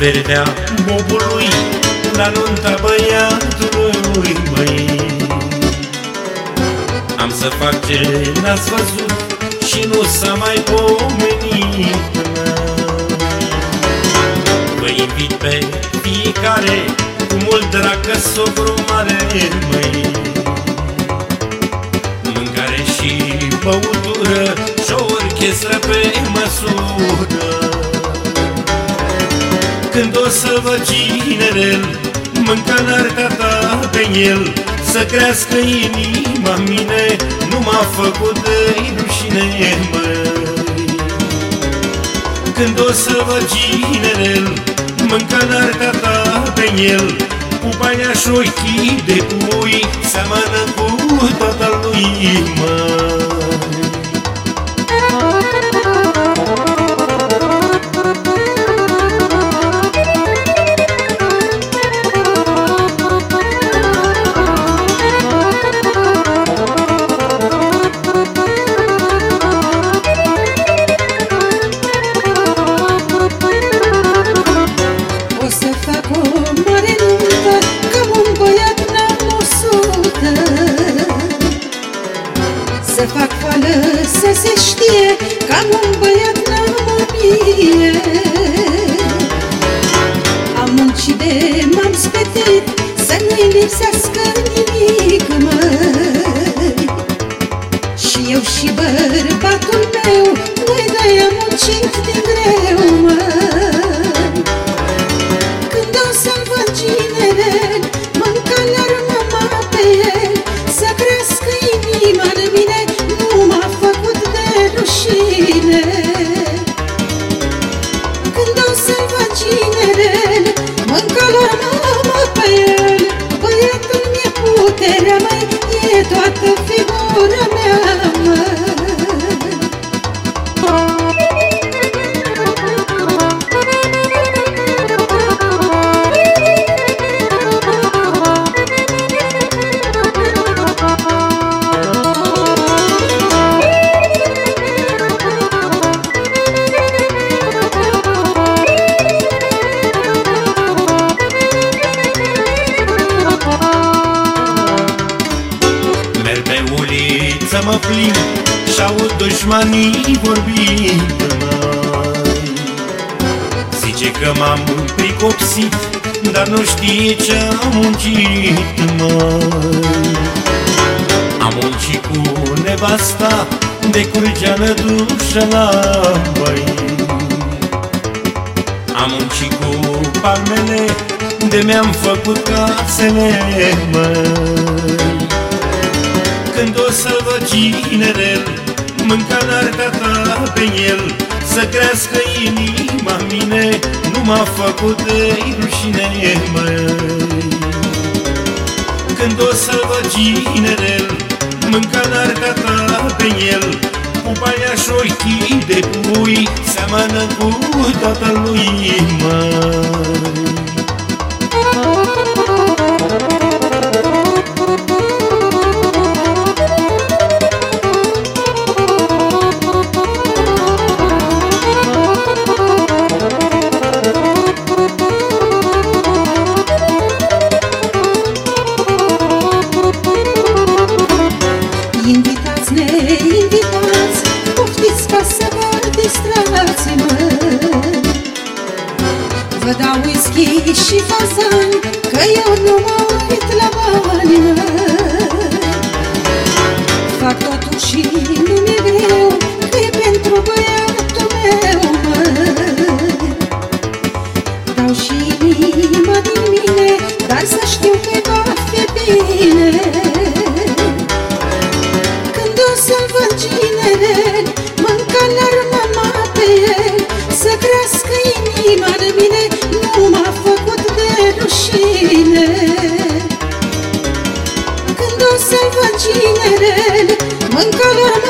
verdea bobului La nunta băiatului, măi. Am să fac ce n-ați văzut Și nu s-a mai pomenit. Vă invit pe fiecare Cu mult drag că sogru mare, măi. Mâncare și băutură Și o orchestră pe măsură când o să vă cinerel Mânca n ta pe el Să crească inima mine Nu m-a făcut de rușine, măi. Când o să vă cinerel Mânca n ta pe el Pupaia și ochii de pui Seamănă cu toată lui, măi am un băiat mie. Am muncit de m-am spetit Să nu-i lipsească nimic, măi. Și eu și bărbatul meu Noi doi am muncit din să mă plimb Și-aud dușmanii vorbind. Zice că m-am pricopsit Dar nu știe ce-am muncit, măi. Am muncit cu nevasta De curgeană dușă la băi. Am muncit cu palmele De mi-am făcut casele, măi când o să vă cinerel Mânca n-arca ta pe el Să crească inima mine Nu m-a făcut de rușine, măi Când o să vă cinerel Mânca n-arca ta pe el Pupaia și ochii de pui Seamănă cu tatălui, măi Vă dau whisky și fazani Că eu nu mă uit la bani Fac totul și nu mi-e greu Că e pentru băiatul meu mă. Dau și inima din mine Dar să știu că va fi bine Când o să-l văd ginerel ginerel